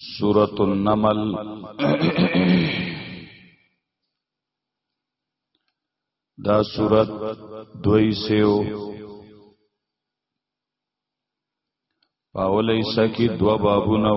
سورة النمل دا سورة دوی سیو پاول ایسا کی دو بابونو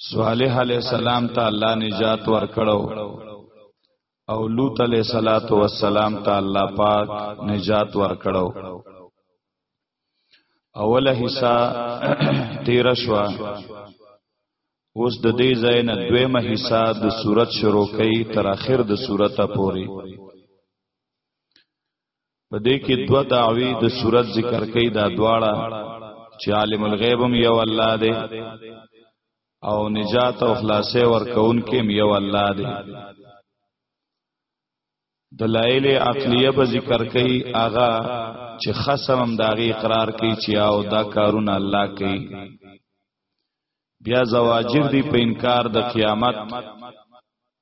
صالح علیہ السلام ته الله نجات ورکړو او لوط علیہ الصلات والسلام ته الله پاک نجات ورکړو اوله حصہ تیر شو اوس د دې ځای نه دویمه حصہ د صورت شروع کړي تر اخر د صورت پوري په دې کې دوه دعوی د صورت ذکر کوي دا دواړه چې عالم الغیب هم یو الله دی او نجات او خلاصې ورکون کې هم یو الله دی دلایل عقلیه به ذکر کوي اغا چې خصم هم داغي اقرار کوي چې او دا کارونه الله کوي بیا زواجر دی په انکار د قیامت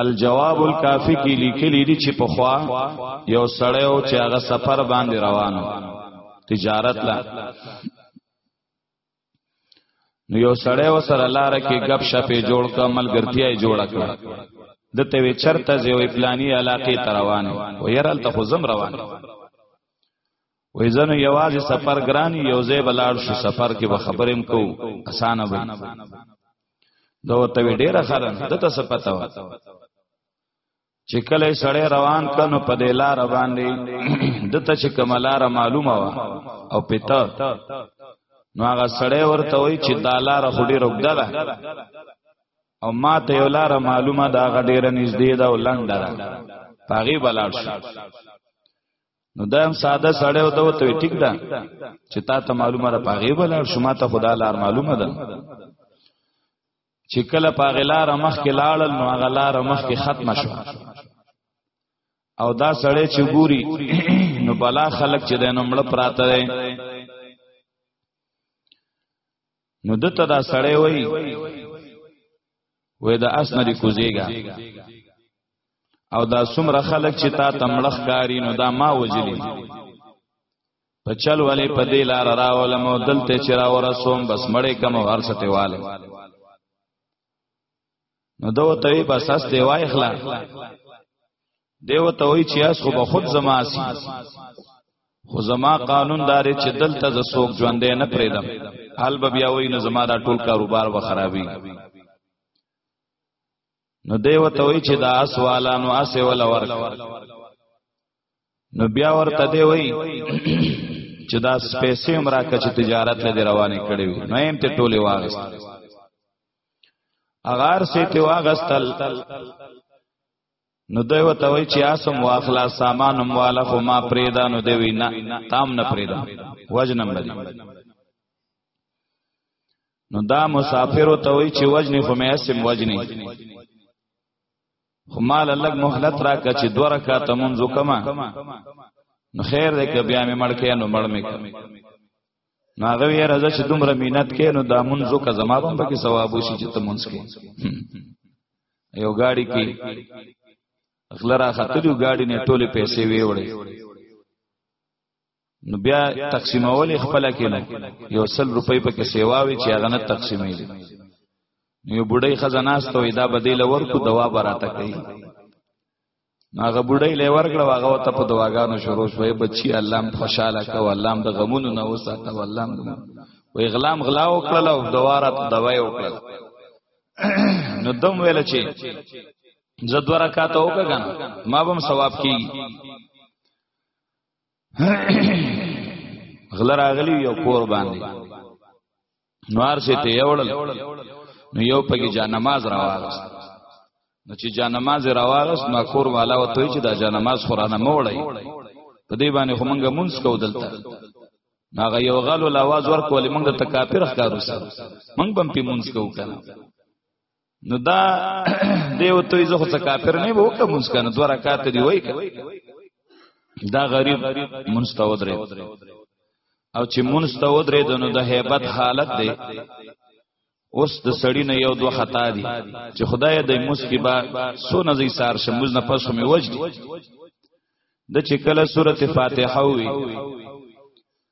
الجواب الکافی کې لیکلي دي چې په خوا یو سړی او چې هغه سفر باندې روانو تجارت لا نو یو سړی و سره لار کې غب شپې جوړ کا ملګرتیا یې جوړ کړ د ته وی چرته زیو پلانی علاقې تروان و يرال ته خزم روان وې زنه یوازې سفر ګرانی یو ځای بلار شو سفر کې به خبرېم کو اسانه وي دا ورته ډیره خرن دته څه پتا و چې کله سړی روان کنو په دې لار باندې دته چې کملار معلومه و او پتا نو هغه سړی ورته وای چې دا لار خډي روګدا ده او ما ته یو لار معلومه دا غډیره نږدې ده او لنډه ده پاغي بلار شو نو دا هم ساده سړی او ته ته ټیک ده چې تا ته معلومه را پاغي بلار شما ته خدا لار معلومه ده چې کله پاغي لار مخ کې لاړل نو هغه لار مخ کې ختم شو او دا سړی چې ګوري نو بلا خلق چې دینو مړ پراته دی نو دته دا سړی وای وې دا اس نه دی کوزیګا او دا څومره خلک چې تا تمړخ کاری نو دا ما وجلی په چل ولې په دې لار راولم او دلته چې را ورسوم بس مړې کم ورسته والم نو دو ته وی بس اس دی وای خلا دیو ته وی چې اس خو به خود زما سی خو زما قانون داري چې دلته ز سوق ژوندې نه پریدم حال به بیا وی نو زما دا ټول کاروبار و خرابي نو دیو ته وی چې دا اس والا نو اس ولا ورک نو بیا ورته دی وای چې دا پیسې هم راکړه چې تجارت لدی روانې کړې وي نو هم ته ټوله واغست اغار سي ته واغستل نو دوی وته وای چې اسم واخلا سامان هم والا خو ما پریدا نو دی وینا تام نه پریدا وجنم بدی نو دا مسافر ته وای چې وجنی خو مې اسم وجنی خو مال لګ مهلت راکا چې دوه رکعات مونږ وکما نو خیر دې ک بیا مې مړ کې نو مړ مې ک نو هغه یې راځه چې دومره مینت کې نو دا مونږ وک زما په کې ثواب وشي چې ته مونږ کې یو گاڑی کې غلرا خطر یو گاڑی نه ټوله پیسې ویوړې نو بیا تقسیمول خپل کې نه یو سل روپۍ په کې سیواوي چې هغه نه تقسیمې دي یو بډای خزاناستو دا بدیل ورکو دوا براته کوي هغه بډای لې ورکړه هغه ته په دواګانو شروع شوې بچي الله م خوشاله کو الله م د غمونو نه وساته الله م و اغلام غلا وکړه او دوارات دوای وکړه نو دم ویل چې زدوارا کا ته وکړه ما بم ثواب کیږي غل راغلی یو کور باندې نوار سي ته یوړل نو یو پکې جا نماز راوغس نو چې جا نماز راوغس نو کور والا وته چې دا جا نماز قرانه موړی په دې باندې هم موږ مونږ کو دلته هغه یو غل ول आवाज ورکول موږ ته کافر ښکارو سره موږ بم پی مونږ کو کنه نو دا دیو ته زه خو څه کافر نه وو که مونږ کنه دوه رکعات دی وای دا غریب مونږ ته ودرې او چې مونږ ته ودرې دنو د hebat حالت دی اوس د سړی نه یو دوه خطا دي چې خدای د مسکی با سو نه زی سار شموز نه پښو می وجدي د چې کله سورته فاتحه وي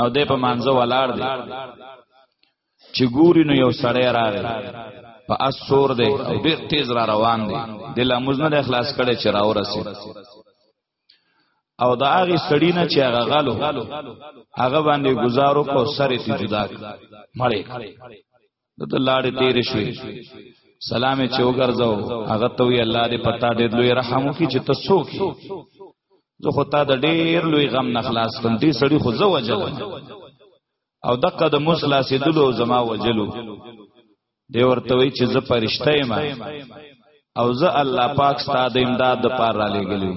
او د په مانزه ولاړ دی چې ګوري نو یو سړی راغی په اسور دی او ډیر تیز را روان دی د لمز نه اخلاص کړي چې راو رسید او دا هغه سړی نه چې هغه غلو هغه باندې گزارو کو سره تی جدا مړی د دلاړې تیر شوې سلام چې وګرځاو هغه ته وی الله دې پتا دې لوی رحم وکي چې ته څوک یې زه خو تا د ډیر لوی غم نه خلاص کړم دې سړی خو زه وجل او دقه د مسلا سي دلو زما وجلو دی ورته وی چې زه پرشته یم او زه الله پاک ستاسو د امداد لپاره را لګلم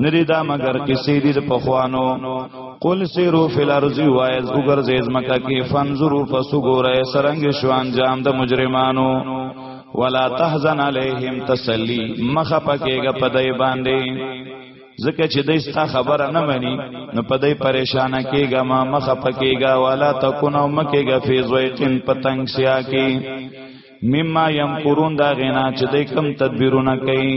ندی دا مگر کسی دی د پخوانو قل سیرو فی الارض وایز وګرځي زمکه کې فنزرو پس وګوره سرنګ شو انجام د مجرمانو ولا تحزن علیہم تسلی مخه پکېګه پدای باندې ځکه چې دای ستا خبره نه مانی نو په دای پریشان کېږه ما مخه پکېږه والا تکونو مکېږه فی زویقین پتنګ سیا کې مما یم قرون دا غینا چې دای کم تدبیرونه کوي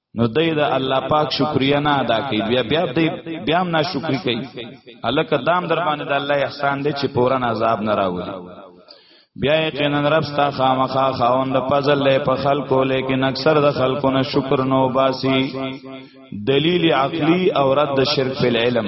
نو دای دا الله پاک شکریا نه ادا کوي بیا بیا دای بیا هم نه شکر کوي الکه دام در باندې د الله احسان دی چې پورن عذاب نه راوړي بیا یقینا رب ستا خامخا خاوند پزل له په خلکو لیکن اکثر د خلکو نه شکر نو باسي دلیل عقلی او رد شرک په علم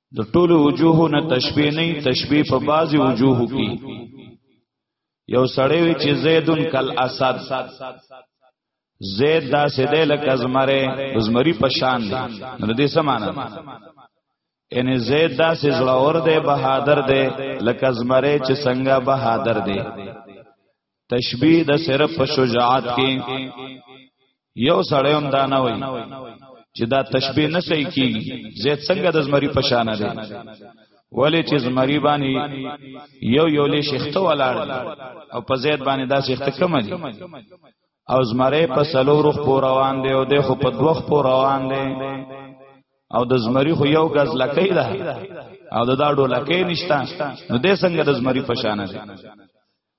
د ټولو وجوه نه تشبیه نه تشبیه په بعضی وجوه کې یو سړی وی چې زیدن کل اسد زید دا سیده لکه زمره زمری په شان دی نو دې سمانه ان زید دا سې زړور دی بهادر دی لکه زمره چې څنګه بهادر دی تشبیه د صرف په شجاعت کې یو سړی هم دا نه وای چې دا تشبیه نه صحیح کیږي زید څنګه د زمری په شان دی ولی چې زمری باندې یو یو لې شیخته ولاړ او په زید باندې دا شیخته کم دي او زمری په سلو روخ پور روان دی او د خو په دوخ پور روان دی او د زمری خو یو غز لکې ده او د دا ډو لکې نشتا نو د څنګه د زمری په شان دی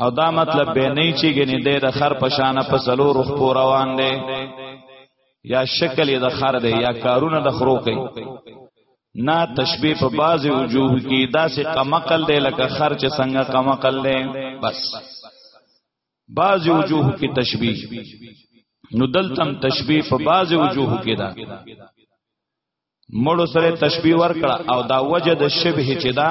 او دا مطلب به نه چی ګنې د د خر په شان په سلو روح پو روان دی یا شکل د خر دی یا کارونه د خرو کوي نا تشبیه په باز وجوه کې داسې قمقل دی لکه خر چې څنګه قمقل دی بس باز وجوه کې تشبیه نو دلتم تشبیه په باز وجوه کې ده مړو سره تشبیه ورکړه او دا وجه د شبه چې دا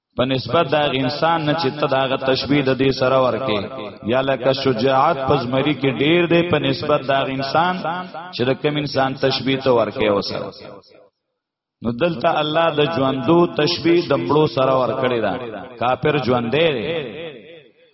په نسبت دا انسان نه چې ته داغه تشبیه د دې سره ورکې یا لکه شجاعت پزمری کې ډیر دی په نسبت دا انسان چې د کم انسان تشبیه ته ورکې وسره نو دلته الله د ژوندو تشبیه د مړو سره ورکړی دا کافر ژوندې دی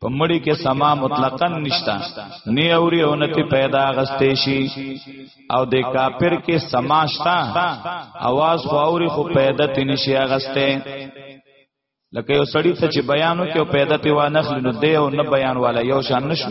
په مړی کې سما مطلقاً نشتا نه اوري او نه تی پیدا غستې شي او د کافر کې سما شتا आवाज خو اوري خو پیدا تی نشي غستې لکه یو سړی ته چې بیانو کې پیدا تی وانه خلنو دی او نه بیان والا یو شان نشو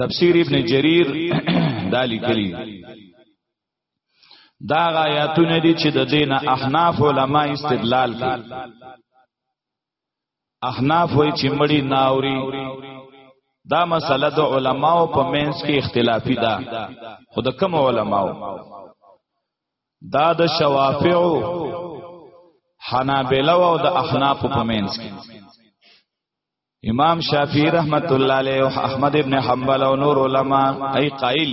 تفسیر ابن جریر دا لیکلی دا آیاتونه دي چې د دینه احناف علما استدلال کوي احناف وای چې مړی ناوري دا مسله د علماو په منځ کې اختلافي ده خود کم علماو دا د شوافعو حنابلو او د احناف په منځ کې امام شافعی رحمت الله علیه او احمد ابن حنبل او نور علما ای قائل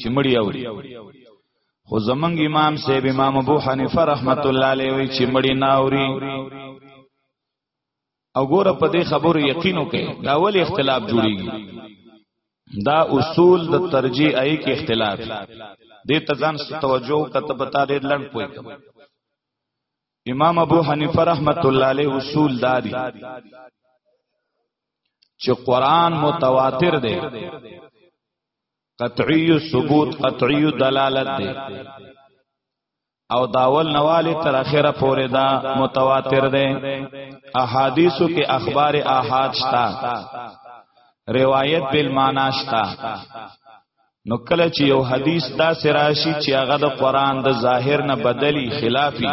چې مړی اوري خو زمنګ امام سیب امام ابو حنیفه رحمت الله علیه وی چې مړی نه اوري او ګوره په دې خبرو یقین وکړي دا ول اختلاف جوړیږي دا اصول د ترجیح ای کې اختلاف دې تزان توجه کته پتا دې لړ کوی امام ابو حنیفه رحمت الله علیه اصول دادی چې قران متواتر دی قطعی ثبوت قطعی دلالت دی او داول نوالی تر اخره پورې دا متواتر دی احادیثو کې اخبار احاد شتا روایت بالمعنی شتا نو کله چې یو حدیث دا سراشی چې هغه د قران د ظاهر نه بدلی خلافی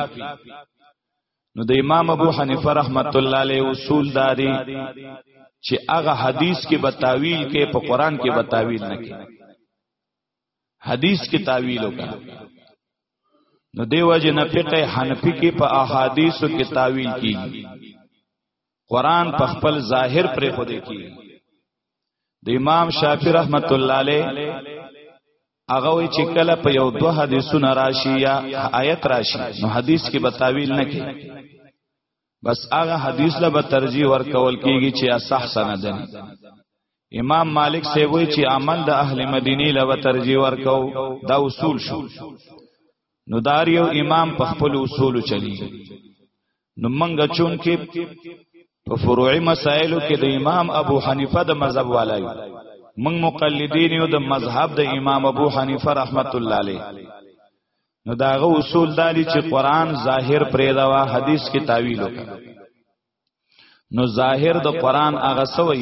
نو د امام ابو حنیفه رحمت الله علیه اصول داري چې هغه حدیث کې بتاویل کې په قران کې بتاویل نه کې حدیث کې تاویل وکړه نو دیو جن فقه حنفی کې په احادیثو کې تاویل کیږي قران په خپل ظاهر پر خو دی کی د امام شافعی رحمت الله علیه هغه وی چې کله په یو دوه حدیثونه راشي یا آیت راشي نو حدیث کې بتاویل نه کی بس هغه حدیث له به ترجیح ورکول کیږي چې اصح سند دی امام مالک سی وی چې عمل د اهل مدینه له ترجیح ورکاو دا اصول شو نو دار یو امام په خپل اصول چلی نو منګه چون کې په فروعي مسائلو کې د امام ابو حنیفه د مذهب والای من مقلدین یو د مذهب د امام ابو حنیفه رحمت الله علیه نو داغه اصول دالی چې قران ظاهر پرې دا حدیث کې تعویل وکړي نو ظاهر د قران هغه سوی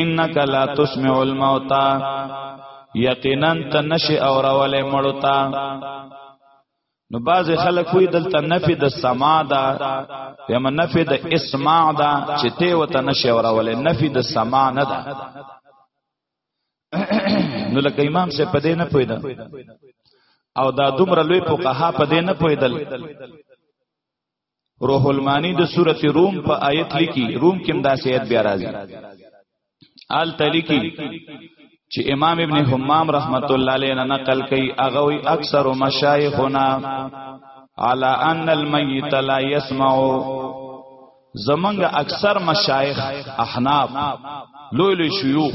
انک لا تسمع الموتى یقینا ته نشي اورولې مړتا نو باز خلک وی دلته نفي د سما دا یم نفي د اسماع دا چې ته وته نشي اورولې نفي د سما نه دا نو لکه امام سے پدې نه پویدا او دا دومره لوی فقها پدې نه پویدل روح المانی د سورته روم په آیت لیکي روم کې هم دا آیت بیا راځي آل تلیکی چې امام ابن حمام رحمت الله علیه نه نقل کوي هغه وی اکثر مشایخنا علی ان المیت لا یسمع زمنګ اکثر مشایخ احناف لوی لوی شیوخ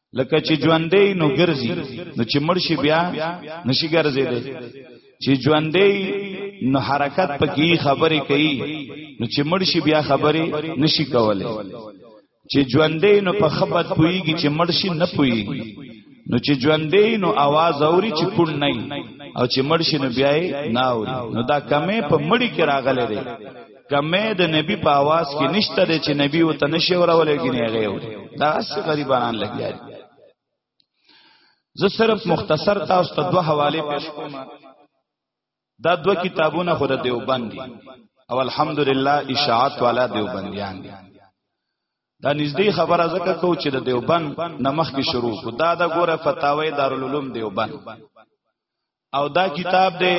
لکه چې ژوندې نو ګرځي نو چې مرشي بیا نشي ګرځي دی چې ژوندې نو حرکت پکې خبرې کوي نو چې مرشي بیا خبرې نشي کولای چې ژوندې نو په خبرت پويږي چې مرشي نه پويږي نو چې ژوندې نو आवाज اوري چې کون نه او چې مرشي نو بیا نه اوري نو دا کمې په مړی کې راغلي دی کمه د نبی په आवाज کې نشته دی چې نبی وته نشي ورولې کې نه غيو دا اس غریبانان لګیا دي زه صرف مختصر تاسو ته دوه حواله پیش کوم دا دوه کتابونه خود دیوبند دي او الحمدلله اشاعت والا دیوبندیان دي دا نږدې خبره زکه کو چې د دیوبند نمخ کې شروع کو دا د ګوره فتاوی دارالعلوم دیوبند او دا کتاب دی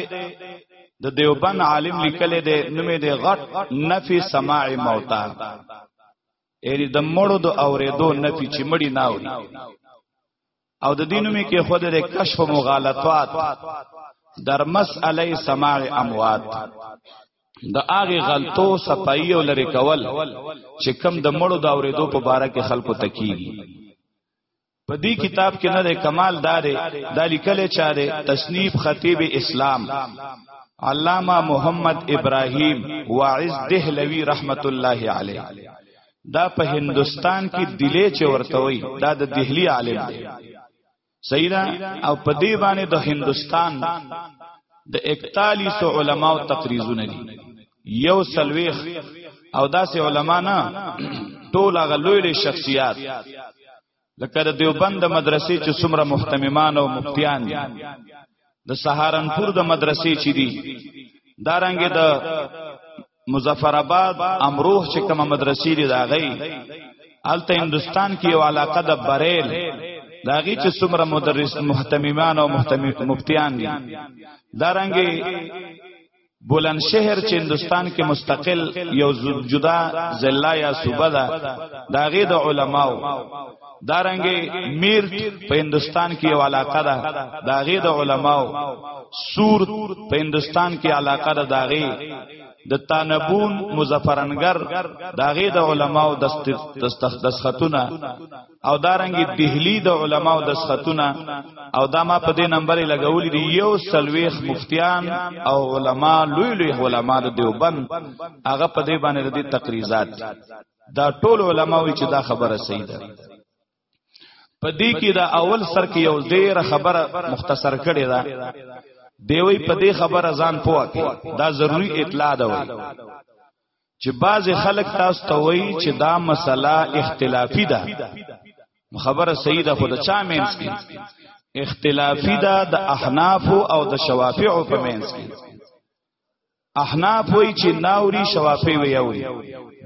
د دیوبند عالم لیکل دی نومې دی غټ نفي سماع موتا یعنی د مړو د اوریدو نفي چې مړی نه اوري او د دینو می کې خود د کشف مغالطات در مسئله سماع اموات د هغه غلطو صفائی او لری کول چې کم د مړو د اوریدو په باره کې خلکو تکیږي په دې کتاب کې نه کمال دار د لیکل چاره تصنیف خطیب اسلام علامه محمد ابراهیم واعظ دهلوی رحمت الله علیه دا په هندستان کې دلی چې ورته وي دا د دهلی عالم دی سیدا او په دې باندې د هندستان د 41 علماو تقریزونه دي یو سلويخ او داسې علما نه ټول هغه لوی لوی شخصیات لکه د دیوبند مدرسې چې څومره محتممان او مفتیان دي د سهارنپور د مدرسې چې دي دارنګ د دا مظفر آباد امروه چې کومه مدرسې دي دا غي الته هندستان کې یو علاقه د بریل داغي چې څومره مدرس محتممان او مفتیان دي دارنګ بلند شهر چې هندستان کې مستقل یو جدا ضلع یا صوبه ده دا غي د علماو دارنګي میر په هندستان کې یو علاقه ده دا غي د علماو سور په هندستان کې علاقه ده دا غي د تانبون مظفرنګر دا غي د علماو دستخطونه او دارنګي دهلی د علماو د سختونه او دا ما په دې نمبر لګولې دی یو سلويخ مفتیان او علما لوی لوی علما د دیوبند هغه په دې باندې د تقریزات دا ټول علماوی چې دا خبره صحیح ده په دې کې دا اول سر کې یو ډیره خبره مختصر کړې ده دیوی په دې خبره ځان پوه کې دا ضروری اطلاع ده وای چې بعض خلک تاسو ته وایي چې دا مسله اختلافي ده خبره صحیح ده خو د چا مینس کې اختلافي ده د احناف او د شوافع په مینس کې احناف وایي چې ناوري شوافع وي او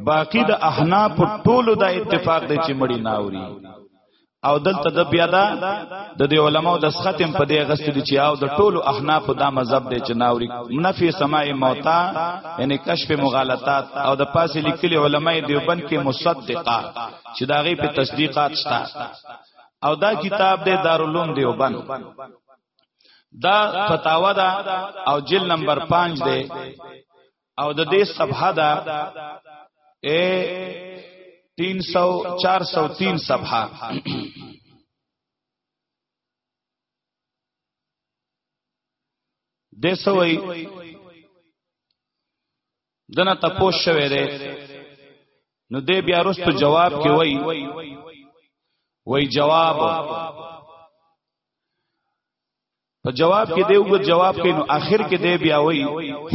باقی د احناف ټولو د اتفاق دی چې مړی ناوري او دلته د بیا دا د دی علماو د ختم په دی غست دي چې او د ټولو احناف دا مذهب دی چې ناوري نفي سماع موتا یعنی کشف مغالطات او د پاسې لیکلي علماي دیوبند کې مصدقه چې دا غي په تصدیقات شته او دا کتاب دی دارالعلوم دیوبند دا فتاوا دا او جل نمبر 5 دی او د دې صفحه دا اے 300 403 صفحه د سوي دنه تپوش شوه دی نو دې بیا رستو جواب کې وای وای جواب په جواب کې دی وګ جواب کې نو اخر کې دی بیا وی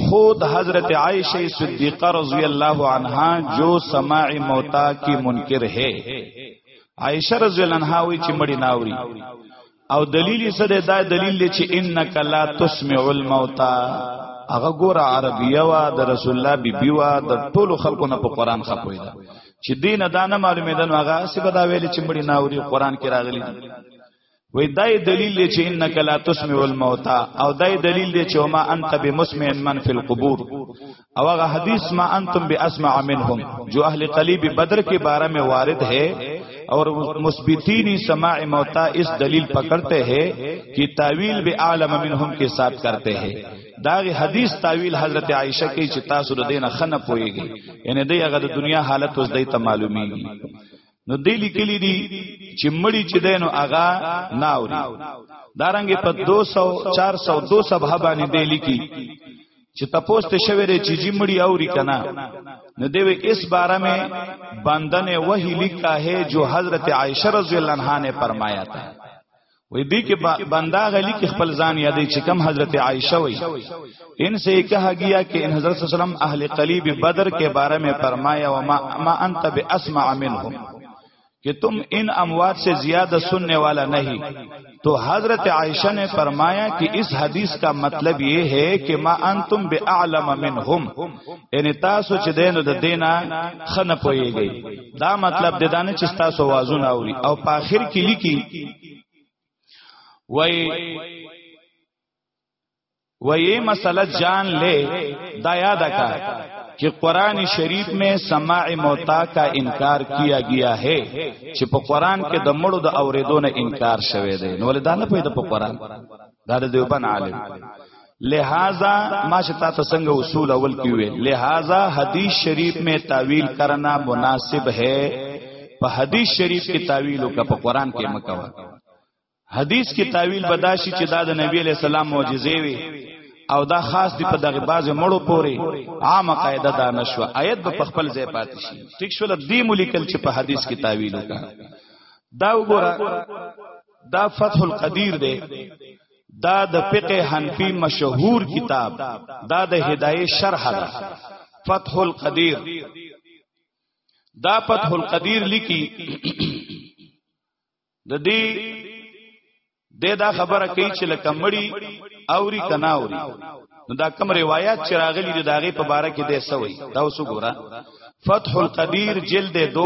خود حضرت عائشه صدیقه رضی الله عنها جو سماع موتا کی منکر ہے عائشه رضی الله عنها وی چې مړی ناوري او دلیل یې سره دا دلیل چې انک لا تسمع الموتا هغه ګوره عربیه وا د رسول الله بیبي وا د ټولو خلکو نه په قران خپوي دا چې دین دا نه معلومه ده نو هغه سی بدا ویل چې مړی ناوري قران کې راغلي وې دای دلیل دی چې انک لا تسمع الموتى او دای دلیل دی چې ما انت بمسمع من فی القبور او هغه حدیث ما انتم باسمع منهم جو اهل قلیب بدر کے بارے میں وارد ہے اور مثبتین سماع موتا اس دلیل پکڑتے ہیں کہ تعویل بے عالم منهم کے ساتھ کرتے ہیں داغه حدیث تعویل حضرت عائشه کې چې تاسو د دینه خنه پويږي یعنی دی هغه د دنیا حالت اوس دای ته معلومیږي نو دی لیکلی دی چې مړی چې دینو اغا ناوري دارنګ په 200 400 2 صفحه باندې دی لیکي چې تپوس ته شوی دی چې جی مړی اوري کنه نو دی اس بارے میں بندن وہی لکھا ہے جو حضرت عائشہ رضی اللہ عنہا نے فرمایا تھا وې دې کې بندا غلی کې خپل ځان یادې چې کم حضرت عائشہ وې ان سے کہا گیا کہ ان حضرت صلی اللہ علیہ وسلم اہل قلیب بدر کے بارے میں فرمایا وما ما انت باسمع منهم کہ تم ان اموات سے زیادہ سننے والا نہیں تو حضرت عائشہ نے فرمایا کہ اس حدیث کا مطلب یہ ہے کہ ما انتم باعلم منهم یعنی تاسو چې دین د دینا خنه پوي گئی دا مطلب د دانه چې تاسو وازونه اوري او په اخر کې لیکي وای وای مسله جان لے دا یاد کا کہ قرآن شریف میں سماع موتا کا انکار کیا گیا ہے چې په قرآن کې د مړو د اوریدو نه انکار شوه دی نو ولې دا نه پیدا په قرآن دا د دیوبن عالم لہذا ما شتا ته څنګه اصول اول کې وې لہذا حدیث شریف میں تعویل کرنا مناسب ہے په حدیث شریف کې تعویل او په قران کې مکوا حدیث کې تعویل بداشي چې دا د نبی علی السلام معجزې وي او دا خاص دی په دغه باز مړو پوري عامه قاعده دا نشو آیت په خپل ځای پاتې شي ټیک شول دی ملکل چې په حدیث کې تعویل وکړه دا وګوره دا فتح القدیر دی دا د فقه حنفی مشهور کتاب دا د هدايه شرح ده فتح القدیر دا فتح القدیر لیکي د دې د دا خبره کوي چې لکه مړی اوري کنا اوري نو دا کوم روایت چې راغلي د داغه په باره کې د سوي دا اوس وګوره فتح القدیر جلد 2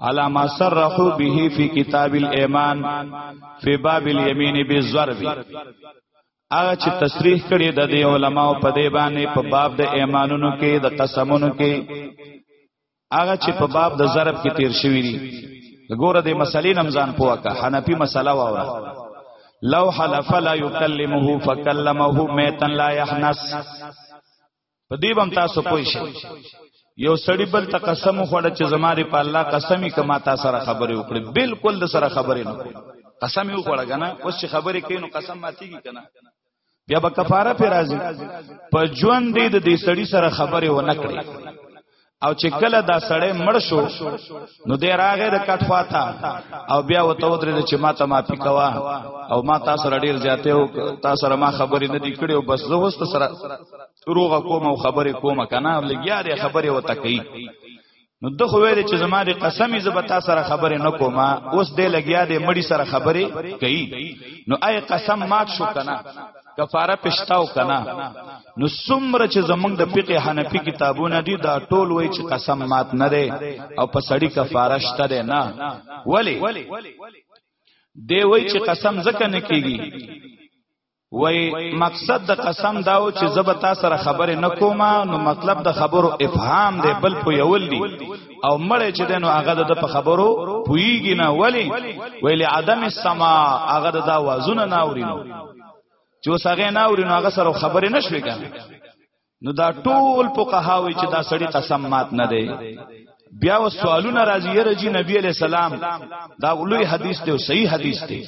على ما صرحوا به في كتاب الايمان في باب اليمين بالضرب هغه چې تصریح کړي د دې علماو په دې باندې په باب د ایمانونو کې د قسمونو کې هغه چې په باب د ضرب کې تیر شوی دی ګوره د مسلې نمزان پوکا حنفي مسله واوره لو حلف لا يكلمه فكلمه ميتا لا يحنس په دې باندې تاسو پوه شئ یو سړی بل ته قسم خوړه چې زماري په الله قسمی کما تاسو سره خبرې وکړي بالکل د سره خبرې نه کوي قسم یو خوړه کنه اوس چې خبرې کوي نو قسم ماتيږي کنه بیا به کفاره پر راځي په ژوند دې د دې سړی سره خبرې و نه کړي او چې کله دا سړی مړ شو نو دی راغې د کټ خواته او بیا وته ودرې چې ما ته معافي کوا او ما تاسو سره ډیر زیاتې او تاسو سره ما خبرې نه دی کړې او بس زه وست سره روغه کوم او خبرې کوم کنه لګیا دې خبرې وته کوي نو د خو ویل چې زما د قسمی زبتا سره خبرې نه کوم اوس دې لګیا دې مړی سره خبرې کوي نو آی قسم مات شو کنه کفاره پښتاو کنا نو څومره چې زمونږ د فقه حنفي کتابونه دي دا ټول وای چې قسم مات نه ده او په سړی کفاره شته ده نه ولی دی وای چې قسم زکه نه کیږي وای مقصد د قسم داو چې زبتا سره خبره نکوما نو مطلب د خبرو افهام دی بل په یول دی او مړ چې دنو هغه د په خبرو پویږي نه ولی ویل عدم السما هغه د وازونه نه اورینو چې وسغه نه اورینو هغه سره خبرې نشوي کنه نو دا ټول فقهاوی چې دا سړی قسم مات نه دی بیا و سوالونه راځي رجی نبی علی السلام دا لوی حدیث دی او صحیح حدیث دی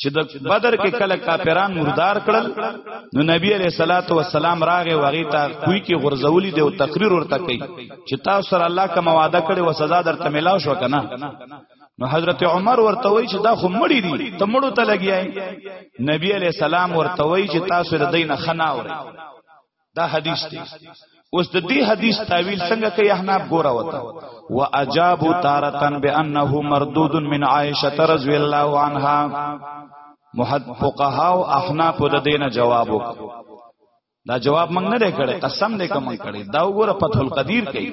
چې د بدر کې کله کافران مردار کړل نو نبی علیہ الصلوۃ والسلام راغه وغی ته کوی کې غرزولی دی او تقریر ورته کوي چې تاسو سره الله کوم وعده کړي و سزا درته ملاو شو کنه نو حضرت عمر ورته وی چې دا خو مړی دي ته مړو ته لګیای نبی علیہ السلام ورته وی چې تاسو د دینه خناوري دا حدیث دی اوس د دې حدیث تعویل څنګه کوي احناف ګوره وته واجاب تارتن بانه مردود من عائشه رضی الله عنها محد فقها او احناف د دینه جواب وکړه دا جواب موږ نه کړي قسم دې کوم کړي دا وګوره فتح القدیر کوي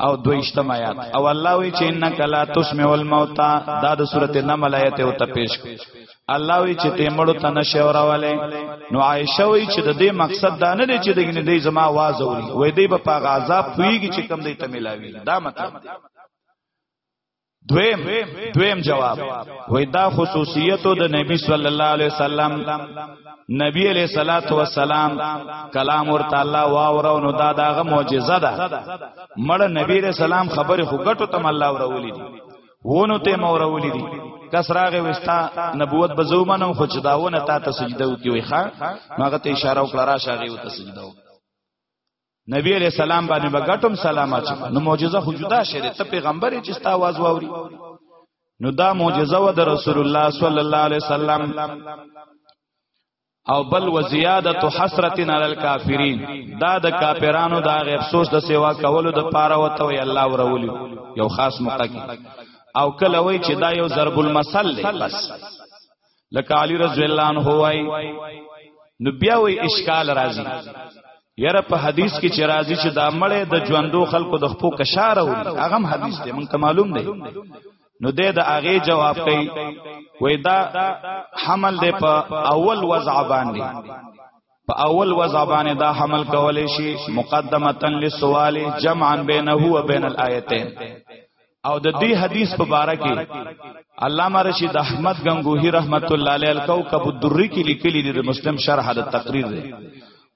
او دویشتم آیات او الله وی چې انک لا تسمع الموت دا د سورته نمل آیت او ته پیش الله وی چې ته مړو ته نشوراواله نو عائشه وی چې د دې مقصد دا نه دی چې دغه دې زما आवाज اوري وې دې په عذاب پویږي چې کم دې ته ملاوي دا مطلب دی دویم دویم جواب وای دا خصوصیت د نبی صلی الله علیه وسلم نبی علیہ الصلات والسلام کلام ور تعالی واورو نو دا داغه معجزه ده مړ نبی علیہ السلام خبره خو غټو تم الله ورولې دي وونو ته مورولې دي کسراغه وستا نبوت بزومنم خو چې داونه تا ته سجده وکي وي ښا ماغه ته اشاره وکړه را شاغه وته سجده وکړه نبی علیہ السلام باندې بغټم سلام اچ نو معجزه خو جدا شری ته پیغمبر چې ستا आवाज واوري نو دا معجزه و د رسول الله صلی الله علیه وسلم او بل وزیادت حسرت علی الکافرین دا د کافرانو دا غیب سوچ د سیوا کولو د پاره وته وی الله ورولی یو خاص موقع کی او کله وای چې دا یو ضرب المثل دی بس لکه علی رضی الله عنه وای نو بیا وی اشکال راځي یره په حدیث کې چې راځي چې دا مړې د ژوندو خلکو د خپو کشاره وي هغه هم حدیث دی مونږ ته معلوم دی نو دې د هغه جواب کوي وې دا حمل دی په اول وضع باندې په اول وضع باندې دا حمل کولې شي مقدمتا للسوال جمعا بینه و بین الایتین او د دې حدیث په باره کې علامه رشید احمد غنگوهی رحمت الله علیه الکوكب الدری کې لیکلي دي د مسلم شرح د تقریر دی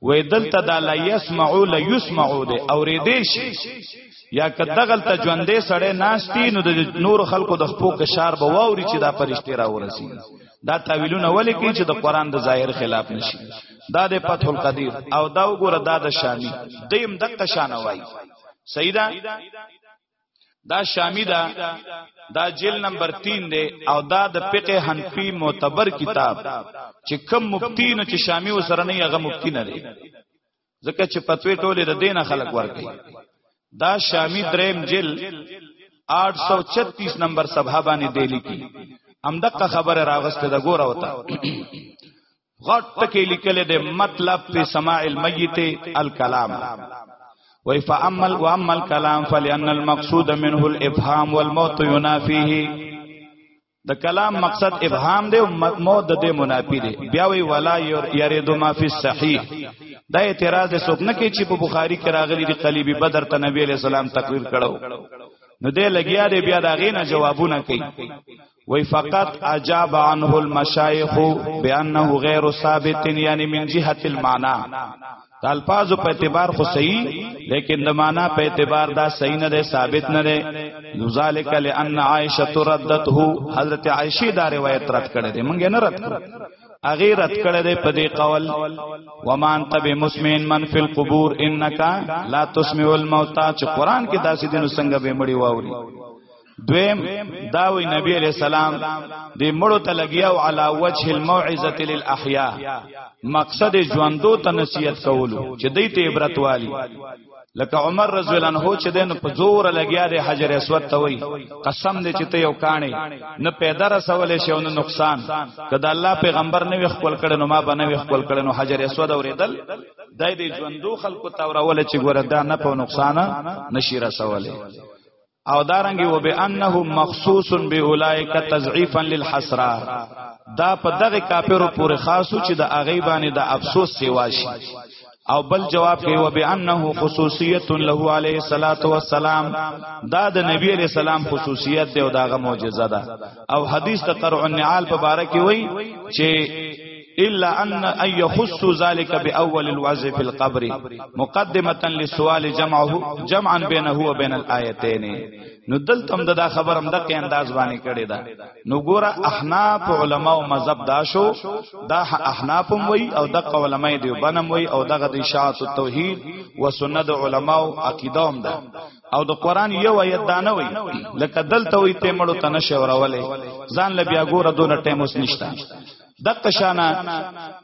وې دلته دا لا يسمعو لا يسمعو دي اورېدې شي یا کدغل ته ژوندې سړې ناشتي نو د نور خلکو د خپو کشار به واوري چې دا پرشتي را ورسي دا تعویلونه ولې کوي چې د قران د ظاهر خلاف نشي دا د فتح القدیر او دا وګوره دا د شامی دیم دقه شانوي سیدا دا شامی دا دا جیل نمبر 3 دی او دا د فقه حنفی معتبر کتاب چې کم مفتی نو چې شامی وسره نه هغه مفتی نه دی ځکه چې پتوی ټوله د دینه خلق ورکړي دا شامی دریم جیل 836 نمبر صفحه باندې دی لیکي همدغه خبره راغسته د ګوره وتا غټ ټکی لیکل دی مطلب په سماع المیت الکلام وای فامل وامل کلام فلان المقصود منه الابهام والموت ينافيه د کلام مقصد ابهام دی او موت د دې منافی دی بیا وی ولا یرید ما فی الصحیح دا اعتراض څوک نه کوي چې په بخاری کې راغلی دی قلیبی بدر ته نبی علیہ السلام تقریر کړو نو دې لګیا دی بیا دا غینه جوابونه کوي وی فقط اجاب عنه المشایخ بانه غیر ثابت یعنی من جهه المعنى د الفاظ په اعتبار خو صحیح لیکن د معنا په اعتبار دا صحیح نه ده ثابت نه ده ذالک لان عائشه ردته حضرت عائشه دا روایت رد کړه دي مونږ نه رد کړو اغه رد کړه دي په دې قول ومان تب مسمن من فی القبور انک لا تسمع الموتى چې قران کې داسې دینو څنګه به مړی واوري دویم داوی نبی علیہ السلام د مړو ته لګیا او علا وجه الموعظه للاحیاء مقصد ژوندو ته نصیحت کولو چې دوی ته عبرت والی لکه عمر رضی الله عنه چې دین په زور لګیا دی حجر اسود ته وای قسم دې چې ته یو کانه نه پیدا رسول شي او نه نقصان کله الله پیغمبر نه وي خپل کړي نو ما به نه وي خپل کړي نو حجر اسود اوریدل دای دې ژوندو خلکو ته ورول چې ګوره دا نه په نقصان نشي رسوله او دارنګ و بانه مخصوص باولائک تضعیفا للحسرا دا په دغه کافرو پورې خاصو چې د اغه باندې د افسوس سیوا شي او بل جواب کوي و بانه خصوصیت له علیه الصلاۃ والسلام دا د نبی علیہ السلام خصوصیت دی او داغه معجزه ده او حدیث د قرع النعال په باره کې وایي چې الا ان ان يخص ذلك باول الوعظ في القبر مقدمه للسؤال جمعه جمعا بينه وبين الايتين نو دلتم دا خبرم د کې انداز باندې کړی دا نو ګوره احناف علما او مذهب دا شو دا احناف هم وی او د علماء دی بنم وی او دغه د اشاعت توحید و سنت علما او عقیده هم ده او د قران یو آیت دا نه وی لکه دلته وی ته مړو تنه شوراولې ځان لبیا ګوره دونه ټیم اوس نشته دغه شانه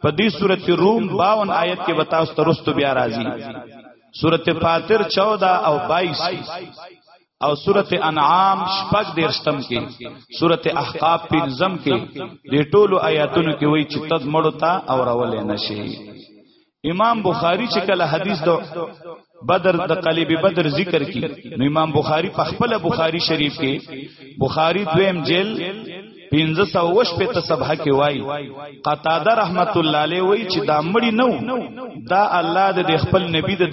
په دې سورته روم 52 آیت کې وتا سترستو بیا راځي سورته فاتر 14 او 22 او سورته انعام شپږ دیرشتم کې سورته احقاف پنځم کې د ټولو آیاتونو کې وایي چې تد مړو ته او راولې نشي امام بخاری چې کله حدیث د بدر د قلیب بدر ذکر کی نو امام بخاری په خپل بخاری شریف کې بخاری دویم جیل 1508 په تصبح کې وای قتاده رحمت الله علیه وای چې دا مړی نو دا الله د خپل نبی د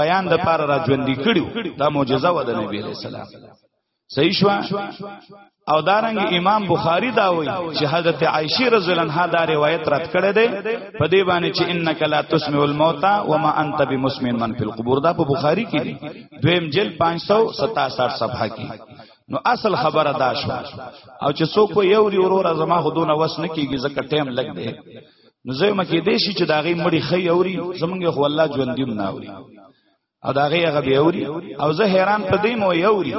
بیان د پاره را ژوندې کړو دا معجزه و د نبی علیہ السلام صحیح شو او دارنګ امام بخاری دا وایي چې حضرت عائشه رضی الله عنها دا روایت رد کړی دی په دې باندې چې انک لا تسمع الموتى وما انت بمسمع من فی القبور دا په بخاری کې دی دویم جلد 567 صفحه کې نو اصل خبره دا شو او چې څوک یو ری ورور زما خودونه وس نه کیږي زکه ټیم لګ دی نو زه مکه دې شي چې دا غي مړی خي اوري زمونږ خو الله ژوندیم نه اوري او دا غي هغه به اوري او زه حیران په دې مو یوري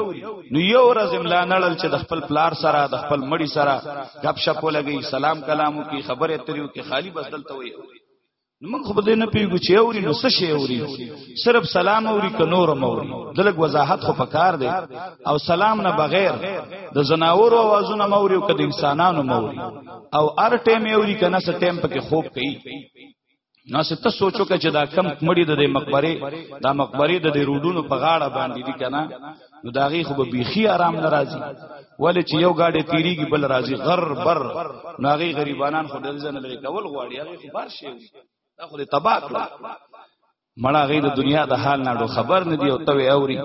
نو یو ورځ املا نړل چې د خپل پلار سره د خپل مړی سره غب شپ لګي سلام کلامو کی خبره تریو کی خالی بس دلته وي نو موږ خو دې نه پیګو چې اوري نو څه شي اوري صرف سلام اوري ک نور موري دلګ وضاحت خو پکار دی او سلام نه بغیر د زناور اوازونه موري او ک د انسانانو موري او ار ټیم اوري کنه څه ټیم پکې خوب کوي نو ست سوچو کې چې دا کم مړی د مقبره دا مقبره د روډونو په غاړه باندې دي کنه نو دا غي خو به بيخي آرام ناراضي ولې چې یو گاډي تیریږي بل راضي غر بر نو غي غریبانان خو دل ځنه لري کول غواړي هغه خو بار شي دا خو دې تباہ کړ مړه غي د دنیا د حال نه خبر نه دی او ته اوري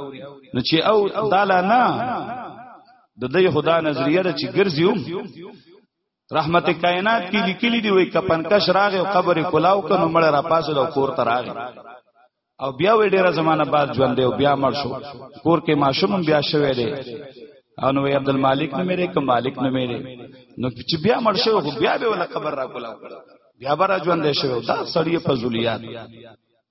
نو چې او دالا نه د دې خدا نظریه چې ګرځیوم رحمت کائنات کې لیکلي دی وي کپنکش راغ او قبر کلاو کنو مړ را پاسه او کور ته راغی او بیا وی ډیره زمانہ بعد ژوند دی او بیا مړ شو کور کې ماشوم بیا شوی دی او نو عبد المالک نه میرے کوم مالک نه میرے نو چې بیا مړ شو بیا به ول قبر را کلاو بیا به را ژوند شوی دا سړی په ذلیات